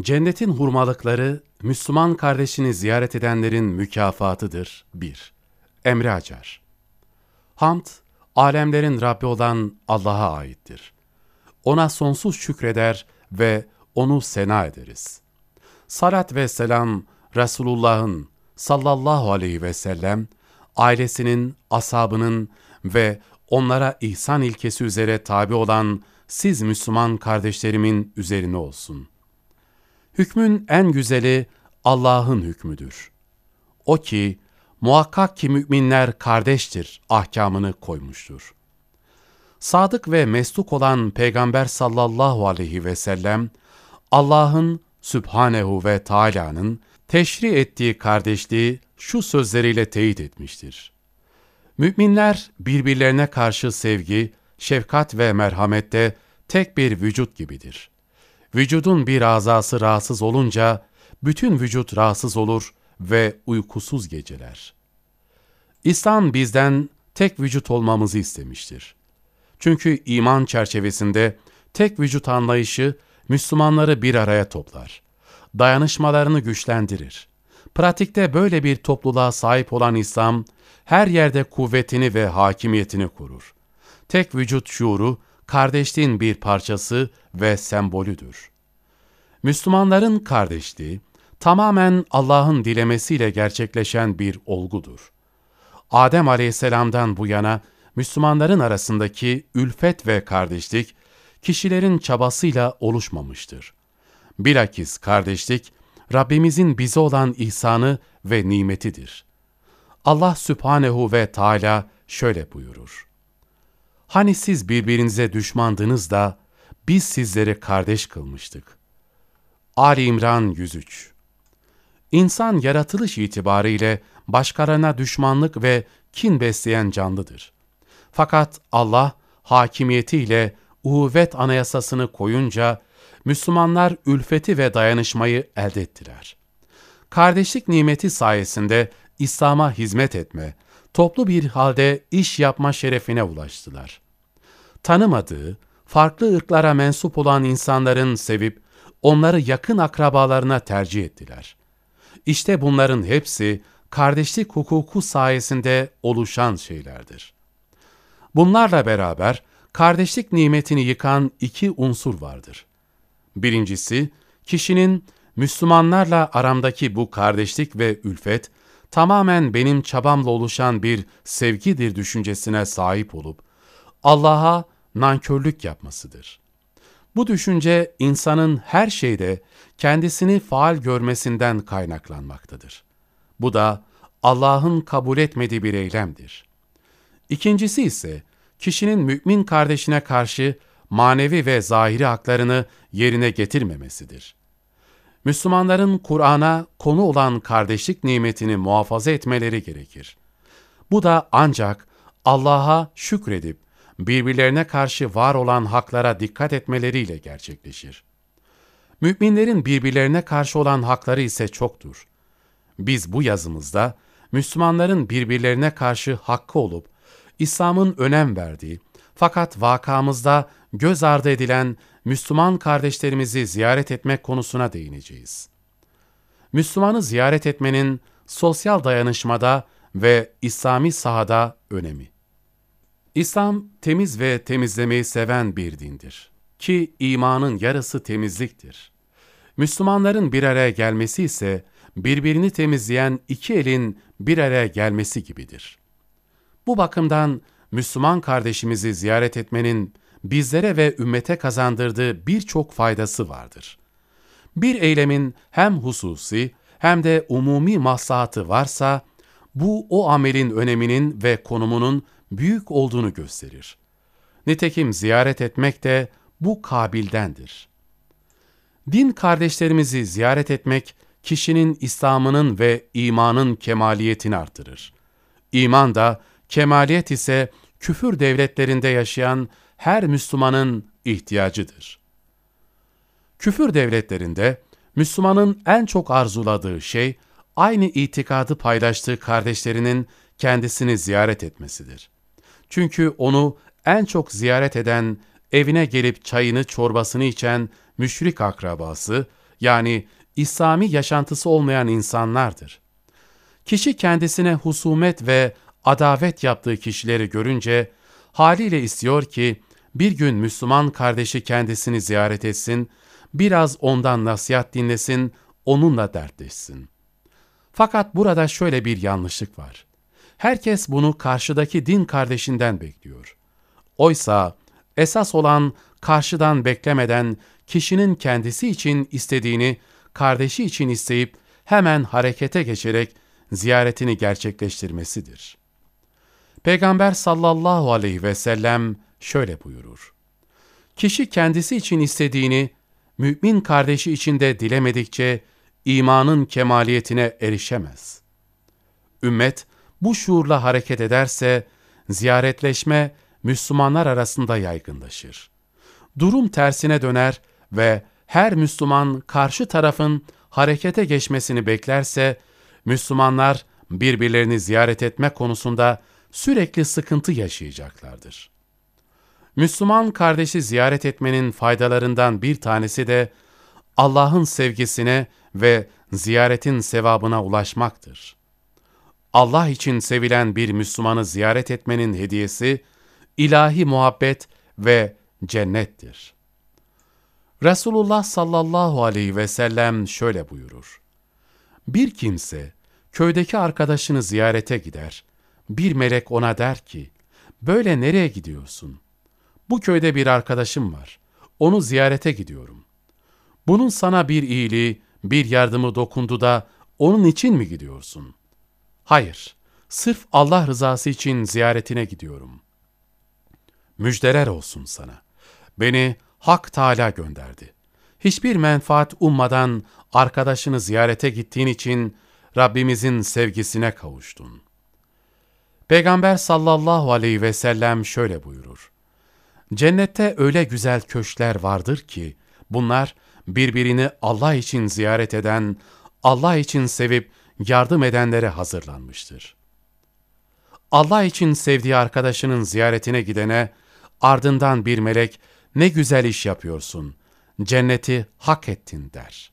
Cennetin hurmalıkları, Müslüman kardeşini ziyaret edenlerin mükafatıdır. 1. Emre Acar Hamd, alemlerin Rabbi olan Allah'a aittir. Ona sonsuz şükreder ve onu sena ederiz. Salat ve selam, Resulullah'ın sallallahu aleyhi ve sellem, ailesinin, ashabının ve onlara ihsan ilkesi üzere tabi olan siz Müslüman kardeşlerimin üzerine olsun. Hükmün en güzeli Allah'ın hükmüdür. O ki, muhakkak ki müminler kardeştir ahkamını koymuştur. Sadık ve mesduk olan Peygamber sallallahu aleyhi ve sellem, Allah'ın Sübhanehu ve Teala'nın teşri ettiği kardeşliği şu sözleriyle teyit etmiştir. Müminler birbirlerine karşı sevgi, şefkat ve merhamette tek bir vücut gibidir. Vücudun bir azası rahatsız olunca, bütün vücut rahatsız olur ve uykusuz geceler. İslam bizden tek vücut olmamızı istemiştir. Çünkü iman çerçevesinde tek vücut anlayışı Müslümanları bir araya toplar. Dayanışmalarını güçlendirir. Pratikte böyle bir topluluğa sahip olan İslam, her yerde kuvvetini ve hakimiyetini korur. Tek vücut şuuru, kardeşliğin bir parçası ve sembolüdür. Müslümanların kardeşliği, tamamen Allah'ın dilemesiyle gerçekleşen bir olgudur. Adem aleyhisselamdan bu yana Müslümanların arasındaki ülfet ve kardeşlik, kişilerin çabasıyla oluşmamıştır. Bilakis kardeşlik, Rabbimizin bize olan ihsanı ve nimetidir. Allah Sübhanehu ve Teala şöyle buyurur. Hani siz birbirinize düşmandınız da biz sizleri kardeş kılmıştık. Ali İmran 103 İnsan yaratılış itibariyle başkalarına düşmanlık ve kin besleyen canlıdır. Fakat Allah hakimiyetiyle uhuvvet anayasasını koyunca Müslümanlar ülfeti ve dayanışmayı elde ettiler. Kardeşlik nimeti sayesinde İslam'a hizmet etme, toplu bir halde iş yapma şerefine ulaştılar. Tanımadığı, farklı ırklara mensup olan insanların sevip onları yakın akrabalarına tercih ettiler. İşte bunların hepsi kardeşlik hukuku sayesinde oluşan şeylerdir. Bunlarla beraber kardeşlik nimetini yıkan iki unsur vardır. Birincisi, kişinin Müslümanlarla aramdaki bu kardeşlik ve ülfet, tamamen benim çabamla oluşan bir sevgidir düşüncesine sahip olup, Allah'a nankörlük yapmasıdır. Bu düşünce insanın her şeyde kendisini faal görmesinden kaynaklanmaktadır. Bu da Allah'ın kabul etmediği bir eylemdir. İkincisi ise kişinin mümin kardeşine karşı manevi ve zahiri haklarını yerine getirmemesidir. Müslümanların Kur'an'a konu olan kardeşlik nimetini muhafaza etmeleri gerekir. Bu da ancak Allah'a şükredip birbirlerine karşı var olan haklara dikkat etmeleriyle gerçekleşir. Müminlerin birbirlerine karşı olan hakları ise çoktur. Biz bu yazımızda Müslümanların birbirlerine karşı hakkı olup İslam'ın önem verdiği fakat vakamızda göz ardı edilen Müslüman kardeşlerimizi ziyaret etmek konusuna değineceğiz. Müslümanı ziyaret etmenin sosyal dayanışmada ve İslami sahada önemi. İslam temiz ve temizlemeyi seven bir dindir ki imanın yarısı temizliktir. Müslümanların bir araya gelmesi ise birbirini temizleyen iki elin bir araya gelmesi gibidir. Bu bakımdan Müslüman kardeşimizi ziyaret etmenin bizlere ve ümmete kazandırdığı birçok faydası vardır. Bir eylemin hem hususi hem de umumi maslahatı varsa, bu o amelin öneminin ve konumunun büyük olduğunu gösterir. Nitekim ziyaret etmek de bu kabildendir. Din kardeşlerimizi ziyaret etmek, kişinin İslam'ının ve imanın kemaliyetini artırır. İman da, kemaliyet ise küfür devletlerinde yaşayan her Müslümanın ihtiyacıdır. Küfür devletlerinde Müslümanın en çok arzuladığı şey, aynı itikadı paylaştığı kardeşlerinin kendisini ziyaret etmesidir. Çünkü onu en çok ziyaret eden, evine gelip çayını çorbasını içen müşrik akrabası yani İslami yaşantısı olmayan insanlardır. Kişi kendisine husumet ve adavet yaptığı kişileri görünce haliyle istiyor ki bir gün Müslüman kardeşi kendisini ziyaret etsin, biraz ondan nasihat dinlesin, onunla dertleşsin. Fakat burada şöyle bir yanlışlık var. Herkes bunu karşıdaki din kardeşinden bekliyor. Oysa esas olan karşıdan beklemeden kişinin kendisi için istediğini kardeşi için isteyip hemen harekete geçerek ziyaretini gerçekleştirmesidir. Peygamber sallallahu aleyhi ve sellem şöyle buyurur. Kişi kendisi için istediğini mümin kardeşi için de dilemedikçe imanın kemaliyetine erişemez. Ümmet bu şuurla hareket ederse ziyaretleşme Müslümanlar arasında yaygınlaşır. Durum tersine döner ve her Müslüman karşı tarafın harekete geçmesini beklerse Müslümanlar birbirlerini ziyaret etme konusunda sürekli sıkıntı yaşayacaklardır. Müslüman kardeşi ziyaret etmenin faydalarından bir tanesi de Allah'ın sevgisine ve ziyaretin sevabına ulaşmaktır. Allah için sevilen bir Müslümanı ziyaret etmenin hediyesi, ilahi muhabbet ve cennettir. Resulullah sallallahu aleyhi ve sellem şöyle buyurur. Bir kimse köydeki arkadaşını ziyarete gider. Bir melek ona der ki, böyle nereye gidiyorsun? Bu köyde bir arkadaşım var. Onu ziyarete gidiyorum. Bunun sana bir iyiliği, bir yardımı dokundu da onun için mi gidiyorsun? Hayır, sırf Allah rızası için ziyaretine gidiyorum. Müjdeler olsun sana. Beni Hak Teala gönderdi. Hiçbir menfaat ummadan arkadaşını ziyarete gittiğin için Rabbimizin sevgisine kavuştun. Peygamber sallallahu aleyhi ve sellem şöyle buyurur. Cennette öyle güzel köşkler vardır ki, bunlar birbirini Allah için ziyaret eden, Allah için sevip yardım edenlere hazırlanmıştır. Allah için sevdiği arkadaşının ziyaretine gidene, ardından bir melek, ne güzel iş yapıyorsun, cenneti hak ettin der.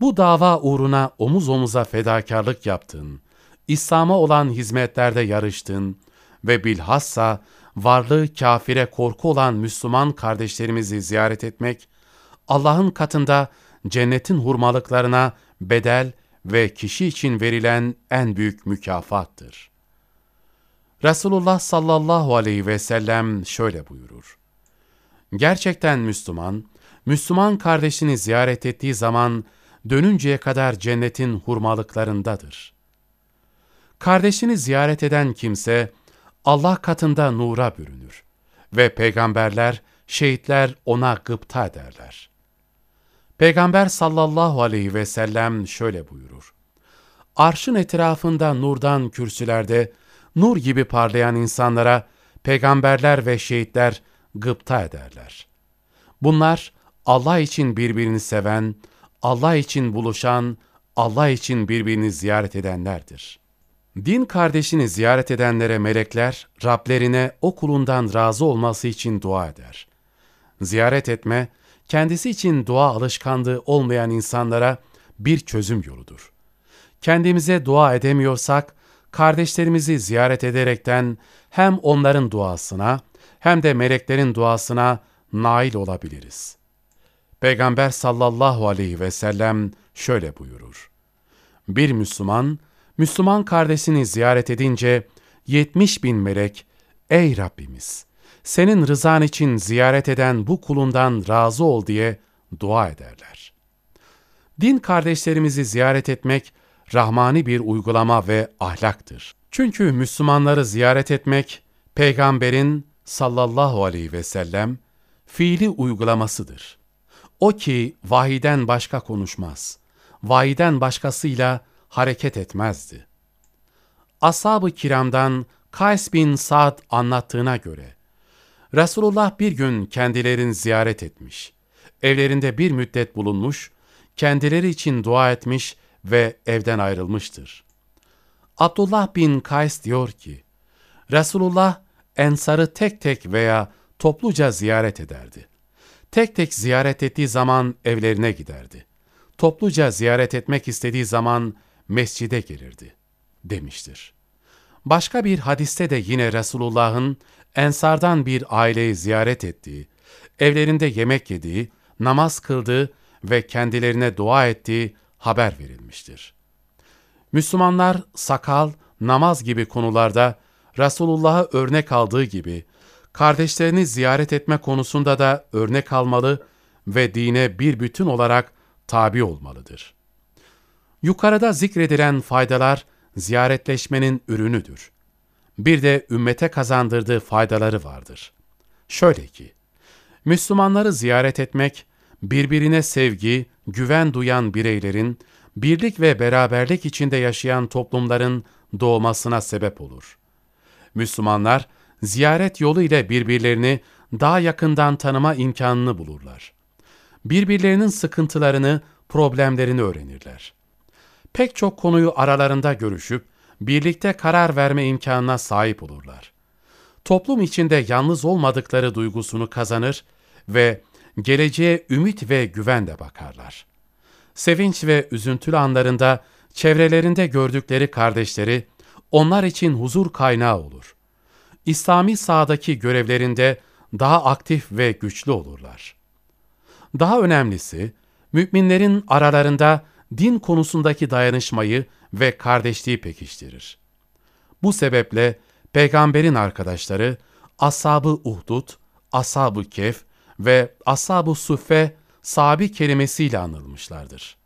Bu dava uğruna omuz omuza fedakarlık yaptın, İslam'a olan hizmetlerde yarıştın ve bilhassa varlığı kafire korku olan Müslüman kardeşlerimizi ziyaret etmek, Allah'ın katında cennetin hurmalıklarına bedel ve kişi için verilen en büyük mükafattır. Resulullah sallallahu aleyhi ve sellem şöyle buyurur. Gerçekten Müslüman, Müslüman kardeşini ziyaret ettiği zaman dönünceye kadar cennetin hurmalıklarındadır. Kardeşini ziyaret eden kimse Allah katında nura bürünür ve peygamberler, şehitler ona gıpta ederler. Peygamber sallallahu aleyhi ve sellem şöyle buyurur. Arşın etrafında nurdan kürsülerde, nur gibi parlayan insanlara peygamberler ve şehitler gıpta ederler. Bunlar Allah için birbirini seven, Allah için buluşan, Allah için birbirini ziyaret edenlerdir. Din kardeşini ziyaret edenlere melekler, Rablerine o kulundan razı olması için dua eder. Ziyaret etme, kendisi için dua alışkanlığı olmayan insanlara bir çözüm yoludur. Kendimize dua edemiyorsak, kardeşlerimizi ziyaret ederekten hem onların duasına hem de meleklerin duasına nail olabiliriz. Peygamber sallallahu aleyhi ve sellem şöyle buyurur. Bir Müslüman, Müslüman kardeşini ziyaret edince yetmiş bin melek, ''Ey Rabbimiz, senin rızan için ziyaret eden bu kulundan razı ol.'' diye dua ederler. Din kardeşlerimizi ziyaret etmek, rahmani bir uygulama ve ahlaktır. Çünkü Müslümanları ziyaret etmek, peygamberin sallallahu aleyhi ve sellem fiili uygulamasıdır. O ki vahiden başka konuşmaz, vahiden başkasıyla hareket etmezdi. Ashab-ı kiramdan Kays bin Sa'd anlattığına göre, Resulullah bir gün kendilerini ziyaret etmiş, evlerinde bir müddet bulunmuş, kendileri için dua etmiş ve evden ayrılmıştır. Abdullah bin Kays diyor ki, Resulullah ensarı tek tek veya topluca ziyaret ederdi. tek tek ziyaret ettiği zaman evlerine giderdi. Topluca ziyaret etmek istediği zaman mescide gelirdi, demiştir. Başka bir hadiste de yine Resulullah'ın Ensardan bir aileyi ziyaret ettiği, evlerinde yemek yediği, namaz kıldığı ve kendilerine dua ettiği haber verilmiştir. Müslümanlar sakal, namaz gibi konularda Resulullah'a örnek aldığı gibi, kardeşlerini ziyaret etme konusunda da örnek almalı ve dine bir bütün olarak tabi olmalıdır. Yukarıda zikredilen faydalar ziyaretleşmenin ürünüdür. Bir de ümmete kazandırdığı faydaları vardır. Şöyle ki, Müslümanları ziyaret etmek, birbirine sevgi, güven duyan bireylerin, birlik ve beraberlik içinde yaşayan toplumların doğmasına sebep olur. Müslümanlar, ziyaret yolu ile birbirlerini daha yakından tanıma imkanını bulurlar. Birbirlerinin sıkıntılarını, problemlerini öğrenirler. Pek çok konuyu aralarında görüşüp, birlikte karar verme imkanına sahip olurlar. Toplum içinde yalnız olmadıkları duygusunu kazanır ve geleceğe ümit ve güvenle bakarlar. Sevinç ve üzüntülü anlarında çevrelerinde gördükleri kardeşleri onlar için huzur kaynağı olur. İslami sahadaki görevlerinde daha aktif ve güçlü olurlar. Daha önemlisi, müminlerin aralarında din konusundaki dayanışmayı ve kardeşliği pekiştirir. Bu sebeple peygamberin arkadaşları Ashab-ı Uhdud, Ashab-ı Kef ve Ashab-ı Suffe sahabi kelimesiyle anılmışlardır.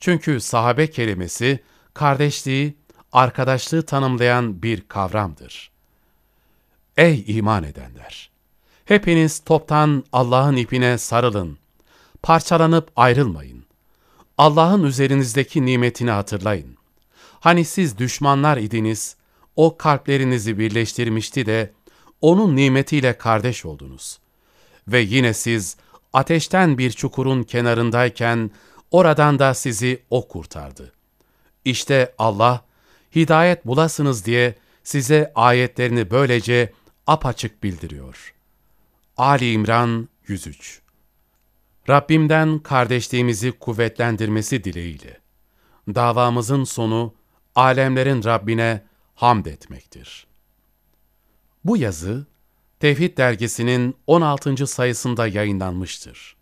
Çünkü sahabe kelimesi kardeşliği, arkadaşlığı tanımlayan bir kavramdır. Ey iman edenler! Hepiniz toptan Allah'ın ipine sarılın, parçalanıp ayrılmayın. Allah'ın üzerinizdeki nimetini hatırlayın. Hani siz düşmanlar idiniz, o kalplerinizi birleştirmişti de, onun nimetiyle kardeş oldunuz. Ve yine siz ateşten bir çukurun kenarındayken, oradan da sizi o kurtardı. İşte Allah, hidayet bulasınız diye size ayetlerini böylece apaçık bildiriyor. Ali İmran 103 Rabbimden kardeşliğimizi kuvvetlendirmesi dileğiyle. Davamızın sonu, alemlerin Rabbine hamd etmektir. Bu yazı, Tevhid dergisinin 16. sayısında yayınlanmıştır.